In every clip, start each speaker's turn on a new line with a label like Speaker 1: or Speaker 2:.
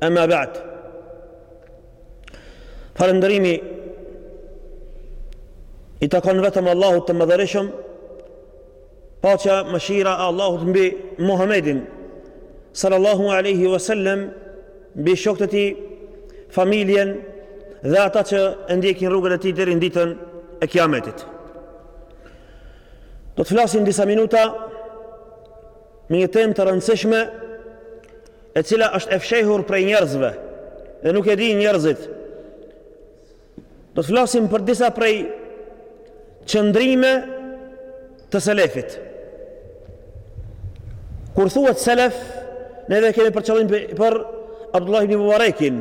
Speaker 1: Ema ba'd. Falëndrimi i takon vetëm Allahut të Mëdhërishëm. Paqja, mëshira e Allahut mbi Muhamedin sallallahu alaihi wasallam, mbi shokët e tij, familjen dhe ata që e ndjekin rrugën e tij deri në ditën e Kiametit. Do të flasim disa minuta me një temë të rëndësishme e cila është e fshehur prej njerëzve dhe nuk e dinë njerëzit. Do të flasim për disa prej qëndrime të selefit. Kur thuhet selef, ne e kemi për qëllim për Abdullah ibn Mubarekin,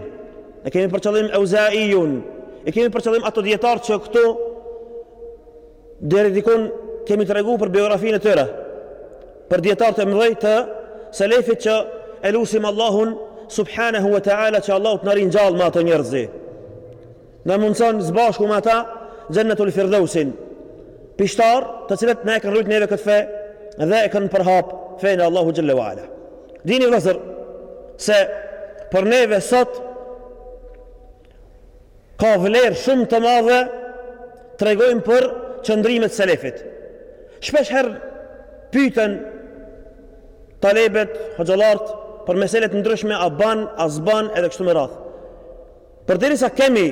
Speaker 1: e kemi për qëllim Euzaiun, e kemi për qëllim ato djetarë që këtu Deri dikun kemi tregu për biografinë e tyre, për dijetarë të mëdhej të selefit që e lusim Allahun subhanahu wa taala që Allahu të na ringjallë me ato njerëz, të na mundson së bashku me ata xhennetul firdausin. Pishtar, të cilët na e kanë rujt neve këtë fe dhe e kanë përhap fenë Allahu xhallahu ala. Dini vëllazër se për neve sot ka vlerë shumë të madhe të tregojmë për qëndrimet e selefit. Shpesh herë pyten talebet, hoxhallarët, për mesele të ndryshme, a ban, a s'ban, edhe kështu me radhë. Përderisa kemi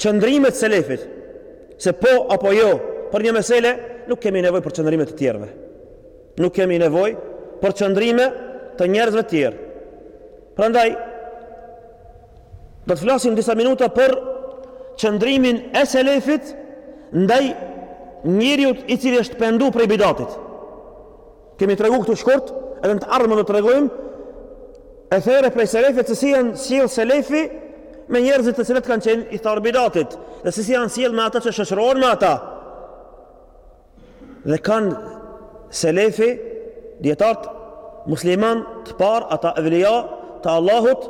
Speaker 1: qëndrimet e selefit, se po apo jo, për një mesele, nuk kemi nevojë për qëndrime të tjerëve. Nuk kemi nevojë për qëndrime të njerëzve të tjerë. Prandaj, Do të flasim disa minuta për qëndrimin e selefit ndaj njeriut i cili është pendu prej bidatit. Kemi tregu këtu shkurt, edhe në të ardhme do të tregojmë ethere prej selefit se si janë sjell selefi me njerëzit të cilët kanë qenë ithtarë të bidatit, dhe se si janë sjell me ata që shoqërohen me ata. Dhe kanë selefi, dijetarët, musliman të parë, ata evlija të Allahut,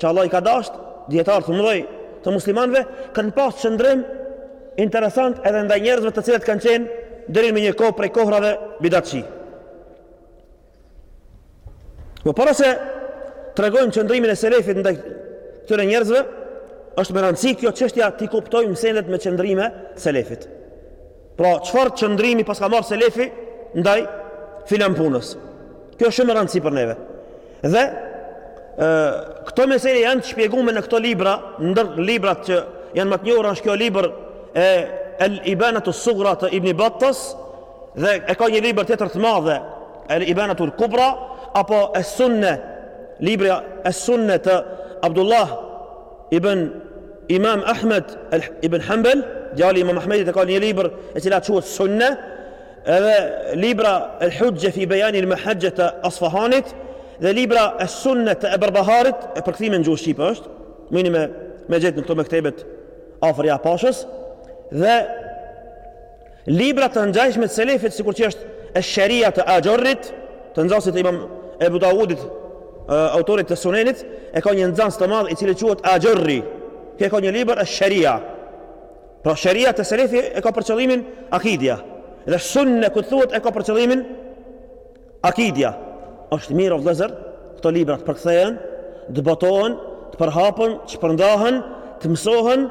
Speaker 1: që Allahu i ka dasht, dijetarë të mëdhej të muslimanëve, kanë pasë qëndrim interesant edhe ndaj njerëzve të cilët kanë qenë deri në një kohë prej kohërave bidatçi. Po para se të tregojmë qëndrimin e selefit ndaj këtyre njerëzve, është me rëndësi kjo çështja t'i kuptojmë sendet me qëndrime të selefit. Pra, çfarë qëndrimi paska marrë selefi ndaj filan punës? Kjo është shumë me rëndësi për neve. Dhe këto mesele janë të shpjegume në këto libra, ndër librat që janë më të njohur është kjo libër e El Ibanatu Sugra të Ibn Battas, Dhe e ka një libër tjetër të madhe, El Ibanatul Kubra apo Es Sunne, libri Es Sunne të Abdullah ibn Imam Ahmed ibn Hanbal, djali i Imam Ahmedit e ka një libër e cila quhet Sunne, edhe libra El Hujje fi Bejani il Mahajje të Asfahanit, dhe libra Es Sunne të El Berbaharit, e përkthyme në gjuhë shqipe është, mujni me, me gjetë në këto mektebet afër Jaja Pashës, dhe Libra të ngjashme të selefit sikur që është Esh-Sharia te Ajurrit, të nxënësit Imam Ebu Dawudit, autorit të Sunenit, e ka një nxënës të madh i cili quhet Ajurri. Ky e ka një libër Esh-Sharia. Pra Sharia te selefi e ka për qëllimin akidia. Dhe Sunne ku thuhet e ka për qëllimin akidia. Është mirë o vëllazër, këto libra të përkthehen, të botohen, të përhapen, të shpërndahen, të mësohen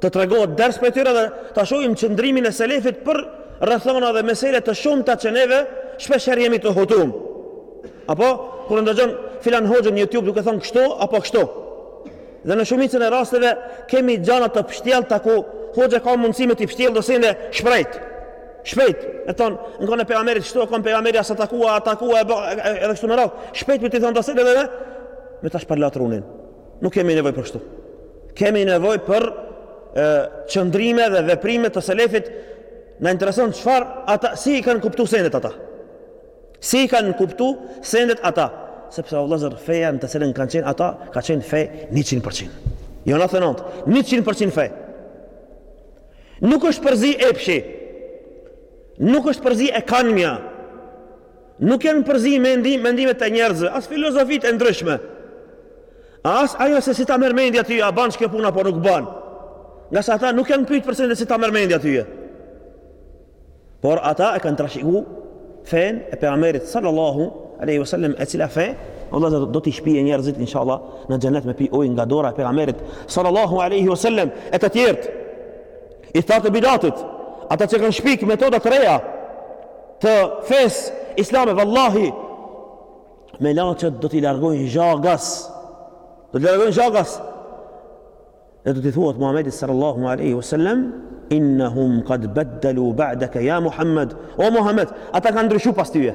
Speaker 1: Të tregohet ders prej tyre dhe ta shohim qëndrimin e selefit për rrethana dhe mesele të shumta që neve shpesh herë jemi të hutun. Apo kur e ndëgjon filan hoxhën në YouTube duke thonë kështu apo kështu. Dhe në shumicën e rasteve kemi gjana të pështjellta ku hoxha ka mundësi me t'i pështjellë sendet shpejt. Shpejt, e thon, në kohën e pejgamberit kështu, kon pejgamberi as atakua, atakua e bë edhe kështu me radh. Shpejt me të thon dërsin edhe me ta shpërla trunin. Nuk kemi nevoj për kështu. Kemi nevoj për e, qëndrime dhe veprime të selefit. Na intereson çfarë, ata, si i kanë kuptu sendet ata. Si i kanë kuptu sendet ata. Sepse o vëllezër feja në të cilën kanë qenë ata, ka qenë fe 100%. Jo me thënë, 100% fe. Nuk është përzi epshi. Nuk është përzi e kanëmja. Nuk janë përzi mendim, mendimet të njerëzve, as filozofit e ndryshme. As ajo se si ta merr mendja ty, a bën kjo puna apo nuk bën. Ngase ata nuk janë pyet për se si ta merr mendja ty. Por ata e kanë trashëgu fenë e pejgamberit sallallahu alaihi wasallam e cila fe Allah do t'i shpije njerëzit inshallah në xhenet me pi ujë nga dora e pejgamberit sallallahu alaihi wasallam e të tjerët Ithtarët e bidatit, ata që kanë shpik metoda të reja të fesë islame, vallahi, melaqet do t'i largojnë zhagas, do t'i largojnë zhagas, dhe do t'i thuhet Muhammedit sallallahu aleyhi wasallam, innahum qad beddalu ba'daka ja Muhammed, o Muhammed, ata kanë ndryshu pas tyje,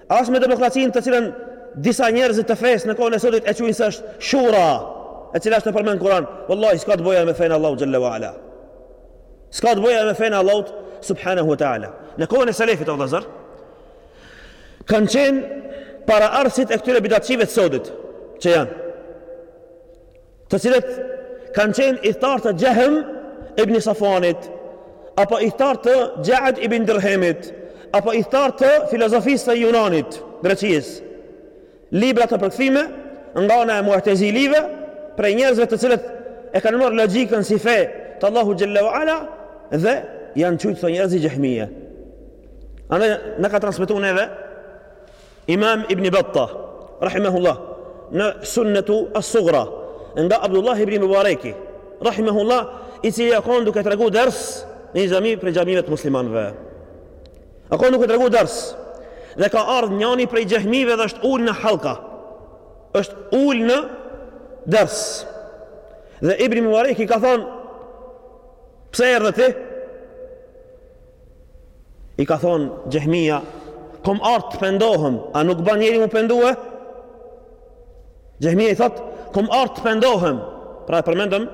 Speaker 1: As me demokracinë të cilën disa njerëz të fesë në kohën e sodit e quajnë se është shura, e cila është e përmend n'Kur'an, wallahi s'ka të bëjë me fenë e Allahut xhalla wa ala. S'ka të bëjë me fenë e Allahut subhanahu wa taala. Në kohën e selefit o vëllazër kanë qenë paraardhësit e këtyre bidatçive të sodit që janë të cilët kanë qenë ithtar të Xhehm ibn Safuanit, apo ithtar të Xha'd ibn Dirhemit, apo ithtar të filozofisë së Junanit, Greqisë. Libra të përkthyme nga ana e Mu'tazilive, prej njerëzve të cilët e kanë marrë logjikën si fe të Allahut xhel-le ue ala dhe janë qujt këta njerëz xhehmije. Andaj na ka transmetuar neve Imam Ibn Battah, rahimehullah, në Sunnetu as-Sughra, nga Abdullah ibn Mubareki, rahimehullah, i cili a kon duke tregu ders në një xhami prej xhamive të muslimanëve. A kon duke tregu ders dhe ka ardh njani prej xhehmive dhe është ul në hallka. Është ul në ders. Dhe Ibn Mubareki ka thanë pse erdhe ti? I ka thonë xhehmija, kom ardh të pendohem, a nuk ban njeri m'u pendue? Xhehmija i thotë, kom ardh të pendohem, pra e përmendëm,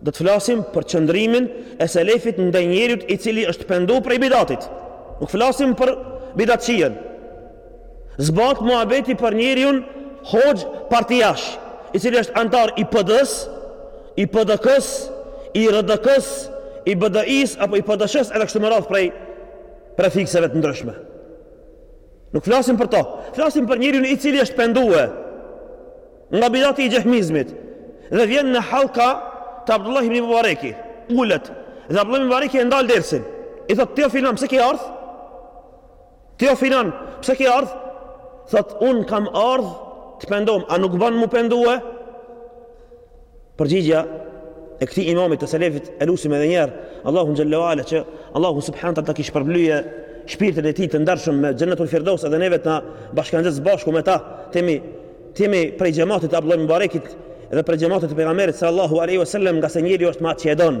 Speaker 1: do të flasim për qëndrimin e selefit ndaj njerit i cili është pendu prej bidatit. Nuk flasim për bidatçijen. S'bahet muhabeti për njeriun hoxh partijash, i cili është anëtar i PD-së, i PDK-së, i RDK-së, i BDI-së apo i PDSH-së edhe kështu me radhë prej prefikseve të ndryshme. Nuk flasim për to, flasim për njeriun i cili është pendue nga bidati i xhehmizmit dhe vjen në hallka të Abdullah ibn Mubareki, ulet dhe Abdullah ibn Mubareki e ndal dersin, i thot, ti o filan, pse ki ardh? Ti o Filan, pse ki ardh? Thot, unë kam ardh të pendom, a nuk ban m'u pendue? Përgjigja e këtij imamit të selefit, e lusim edhe njiherë Allahun xhel-le ue ala që Allahu subhanehu ue teala ta kish shpërblye shpirtin e tij të ndershëm me xhennetul firdeus edhe neve të na bashkon gjithë s'bashku me ta, t'jemi, t'jemi prej xhematit Abdullah Mubarekit edhe prej xhematit të pejgamberit sallallahu aleyhi wa sallam ngase njeri është me atë që e don.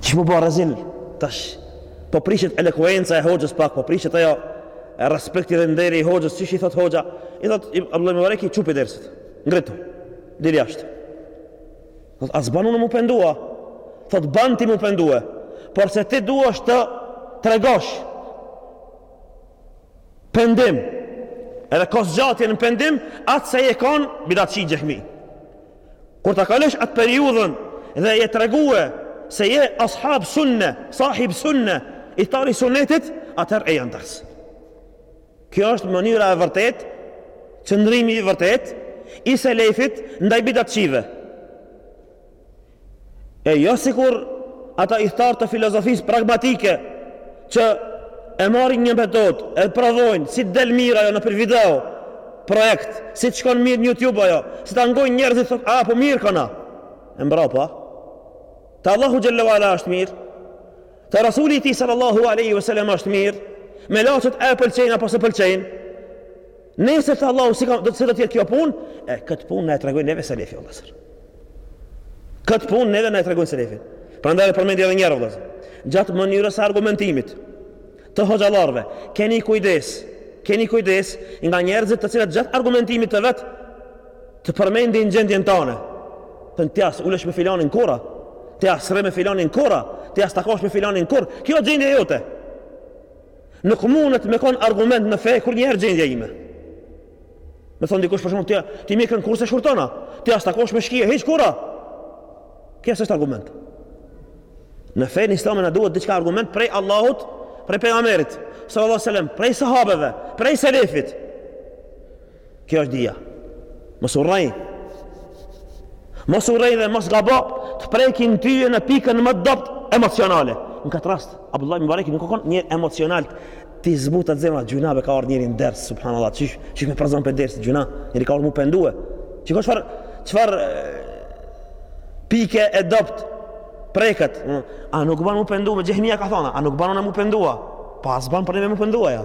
Speaker 1: Ki m'u bo rezil, tash, po prishet elokuenca e hoxhës pak, po prishet ajo, e respekti dhe nderi i hoxhës, siç i thot hoxha, i thot Abdullah ibn Mubareki, çu prej dersit, ngritu, dil jashtë. Thot, a s'ban unë m'u pendue, thot, ban ti m'u pendue, porse ti duhesh të tregosh, pendim, edhe kohëzgjatje në pendim, aq sa je konë, bidatçi xhehmi, Kur ta kalosh atë periudhën dhe je tregue se je ashab sunne, sahib sunne, ithtar i sunetit, atëherë eja në ders. Kjo është mënyra e vërtet, qëndrimi i vërtet, i selefit ndaj bidatçive. e jo sikur ata ithtarë të filozofisë pragmatike që e marrin një metodë, e provojnë si të del mirë ajo nëpër video, projekt, si të shkon mirë në YouTube ajo, si ta ngojnë njerëzit, thot, a, po mirë këna, e mbrapa, te Allahu xhelle ue ala a është mirë, te Rasuli i tij sallallahu aleyhi vësallem a është mirë, melaqet a e pëlqejnë apo s'e pëlqejnë, Ne te Allahu si do të jetë kjo punë, e këtë punë na e tregon neve selefi o vëllazër. Këtë punë neve na e tregon selefi. Prandaj e përmendi edhe njëherë vëllazër. Gjatë mënyrës së argumentimit të hoxhallarëve, keni kujdes, keni kujdes nga njerëzit të cilët gjatë argumentimit të vet të përmendin gjendjen tane. Thënë ti as ulesh me filanin kurra, ti as rri me filanin kurra, ti as takosh me filanin kurrë. Kjo gjendje jote. Nuk mundet me kon argument në fe kurrnjëherë gjendja ime. Me thonë dikush për shembull ti mjekrën kurrë s'e shkurton. Ti as takosh me shehije hiç kurra. Kjo s'është argument. Në fenë islame na duhet diçka argument prej Allahut, prej pejgamberit sallallahu alajhi wasallam, prej sahabeve, prej selefit. Kjo është dija. Mos u rrej. Mos u rrejni dhe mos gabo të prekin ty në pikën më dobt emocionale. Në këtë rast, Abdullah ibn Mubarak nuk ka kon njeri emocional t'i zbutet zemra gjynah be ka ardhur njeri në ders subhanallahu ti ti më përzon prej dersit gjynah njeri ka ardhur m'u pendue çka çfar çfar pike e dobt preket a nuk ban m'u pendu me xhehmija ka thona a nuk ban m'u pendu a, po s'ban për m'u pendu a ja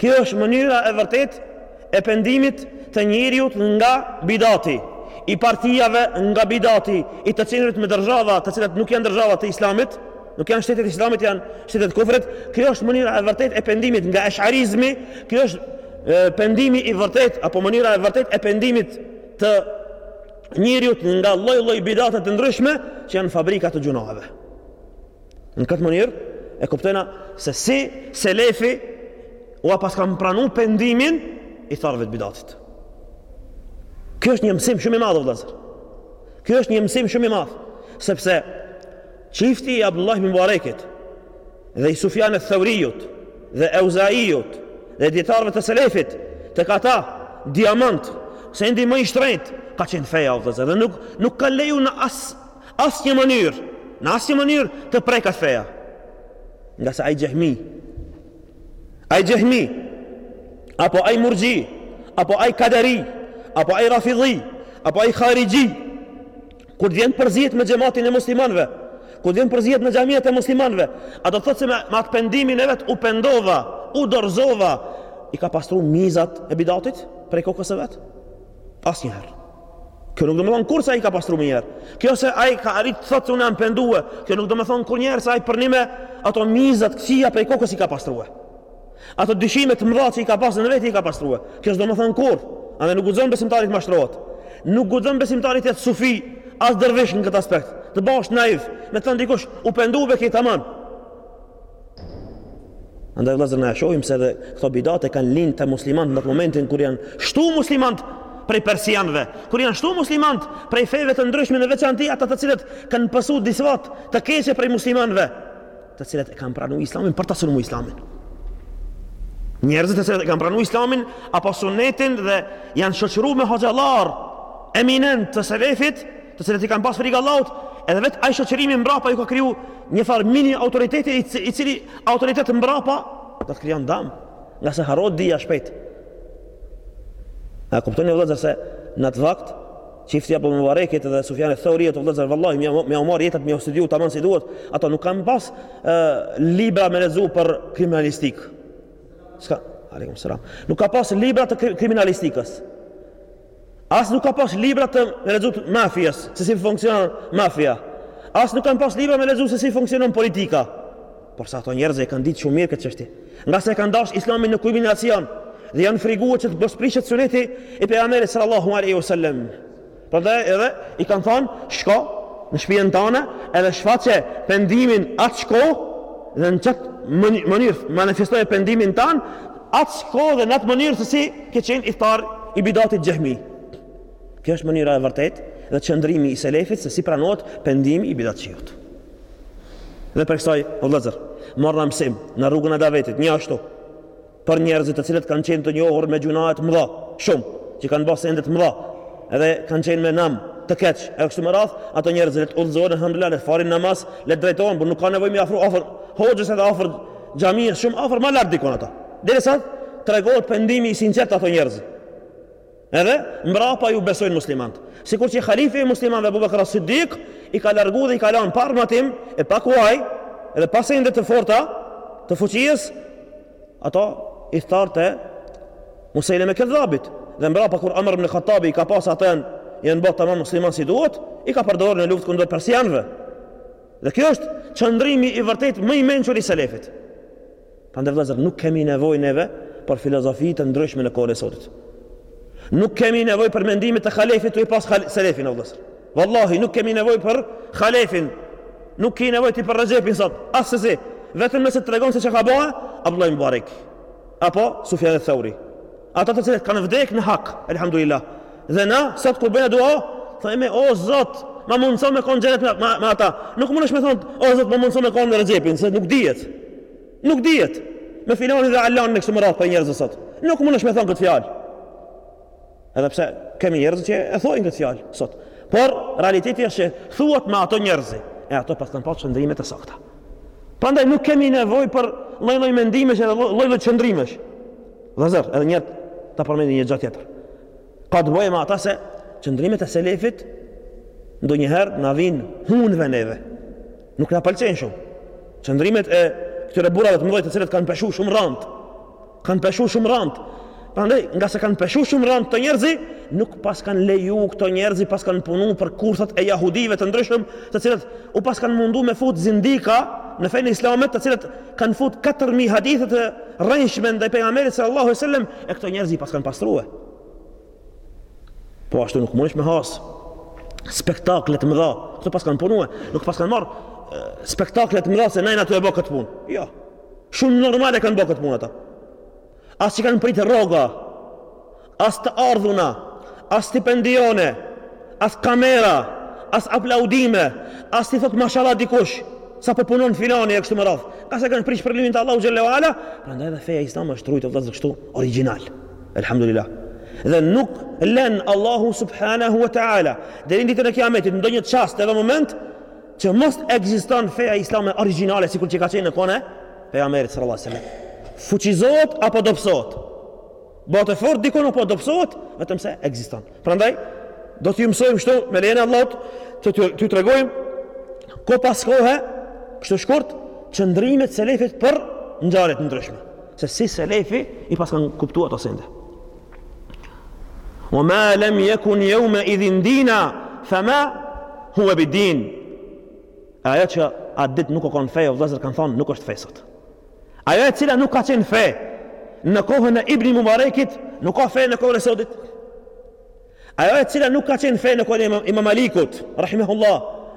Speaker 1: Kjo është mënyra e vërtetë e pendimit të njeriut nga bidati, i partijave nga bidati, i të qenurit me dërzhava, të cilat nuk janë dërzhava të islamit, nuk janë shtete t'islamit, janë shtete t'kufrit, kjo është mënyra e vërtetë e pendimit nga esharizmi, kjo është pendimi i vërtet apo mënyra e vërtet e pendimit të njeriut nga lloj lloj bidate të ndryshme që janë fabrika të gjynaheve. Në këtë mënyrë e kuptojna se si selefi ua paskan pranu pendimin ithtarëve të bidatit. Kjo është një mësim shumë i madhë, vëllazër. Kjo është një mësim shumë i madhë, sepse qifti i Abdullah ibn Mubarekit dhe i Sufjan eth-Theuriut dhe Euzaiut dhe dijetarëve të selefit tek ata diamant, sendi më i shtrenjtë ka qenë feja o vëllazër dhe nuk, nuk kanë leju në as asnjë mënyrë, në asnjë mënyrë të preket feja. Ngase ai xhehmi, ai xhehmi, apo ai murxhi, apo ai kaderi, apo ai rafidhi, apo ai harixhi, kur vjen përzihet me xhematin e muslimanëve, kur vjen përzihet në xhamitë e muslimanëve, a do thotë se me, me atë pendimin e vet u pendova, u dorëzova, i ka pastru mizat e bidatit prej kokës së vet? Asnjëherë. Kjo nuk domethënë kurrë se ai ka pastru menjëherë. Kjo se ai ka arrit të thotë se unë jam pendue, kjo nuk domethënë kurrë njëherë se ai përnime ato mizat këqija prej kokës i ka pastrue. Ato dyshime të mëdha që i ka pas në vete i ka pastrue. Kjo s'domethënë kurrë, andaj nuk guxon besimtari të mashtrohet. Nuk guxon besimtari të jetë sufi as dervish në këtë aspekt. Të bahesh naiv, me të thanë dikush u penduve ke tamam. Andaj vëllezër na e shohim se edhe këto bidate kanë lind te muslimanët në momentin kur janë shtu muslimanët prej persianëve, kur janë shtu muslimanët prej feve të ndryshme në veçanti ata të cilët kanë pasur disfatë të keqe prej muslimanëve, të cilët e kanë pranu Islamin për ta sulmu Islamin. Njerëzit të cilët e kanë pranu Islamin apo sunetin dhe janë shoqëru me hoxhallarë eminentë të selefit, të cilët i kanë pas frigë Allahut, edhe vetë ai shoqërimi mbrapa ju ka kriju një farë mini autoriteti i cili autoritet mbrapa do të krijon dam, ngase harrohet dija shpejt. A kuptoni vëllezër se në atë vakt çifti apo Mubarekit dhe Sufjan eth-Thauri vëllezër vallahi me jau marr jetat me jau studiu tamam si duhet, ato nuk kanë pas libra me lexu për kriminalistikë. Ska, aleikum selam. Nuk ka pas libra të kriminalistikës. As nuk ka pas libra të me lexu të mafias, se si funksionon mafia. As nuk kanë pas libra me lexu se si funksionon politika. Por se ato njerëz e kanë ditë shumë mirë këtë çështje. Ngase e kanë dash Islamin në kulminacion dhe janë friguar që të mos prishet suneti i pejgamberit sallallahu alaihi wasallam. Prandaj edhe i kanë thanë, shko në shpijën tane edhe shfaqe pendimin atë kohë dhe në atë mënyrë manifestoje pendimin tan Atë kohë dhe në atë mënyrë se si ke qenë ithtar i bidatit xhehmi. Kjo është mënyra e vërtetë dhe qëndrimi i selefit se si pranohet pendimi i bidatçiut. Dhe prej kësaj, o vëllezër, marrim mësim në rrugën e davetit, njëashtu për njerëzit të cilët kanë qenë të njohur me gjunahe të mëdha, shumë, që kanë ba sende të mëdha, edhe kanë qenë me nam të keq, e kështu me radhë, ato njerëz le të udhëzohen alhamdulillah, le të falin namaz, le të drejtohen, por nuk kanë nevojë mi afro afër hoxhës edhe afër Xhamisë shumë afër ma larg diku ata. Derisa të tregohet pendimi i sinqertë i atyre njerëzve. Edhe mbrapa ju besojnë muslimanët. Sikur që halifi i muslimanëve Abu Bakr as-Siddiq i ka largu dhe i ka lan pa armatim e pa kuaj dhe pa sende të forta të fuqisë ato ithtarët e Musejleme Kedhabit dhe mbrapa kur Umer ibn Khattabi i ka pa se ata janë ba tamam muslimanë si duhet i ka përdor në luftë kundër persianëve Dhe kjo është qëndrimi i vërtetë më i mençur i selefit. Prandaj vëllezër, nuk kemi nevojë neve për filozofi të ndryshme në kohën e sotit. Nuk kemi nevojë për mendimet e khalefit tu i pas khal selefin, o vëllezër. Wallahi, nuk kemi nevojë për khalefin. Nuk kemi nevojë ti për Rexhepin sot. Assesi, vetëm nëse të tregon se çka ka ba, Abdullah Mubarak. Apo, Sufjan eth-Thauri. Ata të cilët kanë vdekë në hak, elhamdulillah. Dhe na sot kur bëjmë dua, thojmë o Zot, ma mundson me kon në xhenet me, me ata. Nuk mundesh me thon o Zot, ma mundson me kon me Rexhepin, se nuk dihet. Nuk dihet. Me filanin dhe alanin e kështu me radhë për njerëz sot. Nuk mundesh me thon këtë fjalë. Edhe pse kemi njerëz që e thojnë këtë fjalë sot. Por realiteti është se thuat me ato njerëz, e ato paskan pasur qëndrime të sakta. Prandaj nuk kemi nevojë për lloj-lloj mendimesh dhe lloj-lloj qëndrimesh. Vëllezër, edhe një herë ta përmendim një gjë tjetër. Ka të bëjë me ata se qëndrimet e selefit ndonjëherë na vijnë hundëve neve. Nuk na pëlqejnë shumë. Qëndrimet e këtyre burrave të mëdhenj të cilët kanë peshuar shumë rënd. Kanë peshuar shumë rënd. Prandaj, nga se kanë peshuar shumë rënd këto njerëz, nuk paskan leju këto njerëz, paskan punu për kurthat e jahudive të ndryshëm, të cilët u paskan mundu me fut zindika në fenë islame të cilët kanë fut 4000 hadithe të rrejshme ndaj pejgamberit sallallahu alaihi wasallam e këto njerëz i paskan pastruar. Po ashtu nuk mundesh me has spektakle të mëdha, këto paskan punuar, nuk paskan marr spektakle të mëdha se na jena tu e bë këtë punë. Jo. Shumë normal e kanë bë këtë punë ata. As që kanë pritë rroga, As të ardhuna, as stipendione, as kamera, as aplaudime, as t'i thot mashallah dikush, sa po punon filani e kështu me radhë. Nga se kanë prit shpërblimin te Allahu xhele ue ala, prandaj edhe feja islame është rujt vëllezër kështu origjinal. Elhamdulillah. Dhe nuk len Allahu subhanahu wa taala deri në ditën e Kiametit ndonjë çast edhe moment që mos ekziston feja islame origjinale sikur që ka qenë në kohën e pejgamberit sallallahu alajhi wasallam. Fuqizohet apo dobësohet? Bëhet e fortë dikund apo dobësohet, vetëm se ekziston. Prandaj do t'ju mësojmë kështu me lejen e Allahut, të t'ju tregojmë kohë pas kohe, kështu shkurt, qëndrimet e selefit për ngjarje të ndryshme. Se si selefi i paskan kuptuar ato sende. O ma lem jekun jeumeidhin dina, fa ma hue bi din. Ajo që atë dit nuk o kon fe, o vëllezër kanë thonë nuk është fe sot. Ajo e cila nuk ka qenë fe në kohën e Ibn Mubarekit, nuk ka fe në kohën e sotit. Ajo e cila nuk ka qenë fe në kohën e Imam Malikut, rahimahullah,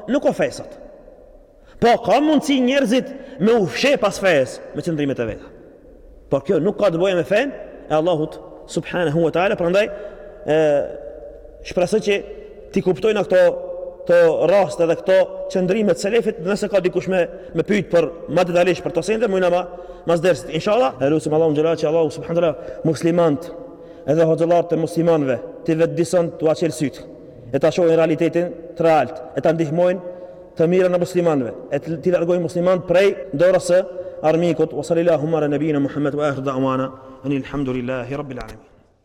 Speaker 1: nuk ka fe sot. Po ka mundësi njerëzit me u fsheh pas fejes me qëndrimet e veta. Por kjo nuk ka të bëjë me fen e Allahut subhanahu wa taala, prandaj ë shpresoj që T'i kuptojna këto këto raste dhe këto qëndrime të selefit nëse ka dikush me me pyet për më detajisht për këto sende mujna me mas dersit inshallah e lutim Allahun xhelal që Allahu subhanahu wa taala muslimanët edhe hoxhallarët e muslimanëve t'i vetëdijson t'ua çel sytë e ta shohin realitetin të realt e ta ndihmojnë të mirën e muslimanëve e t'i largojnë muslimanët prej dorës së armikut wa sallallahu ala nabijina Muhammed wa ahir da'wana anil hamdulillahi rabbil alamin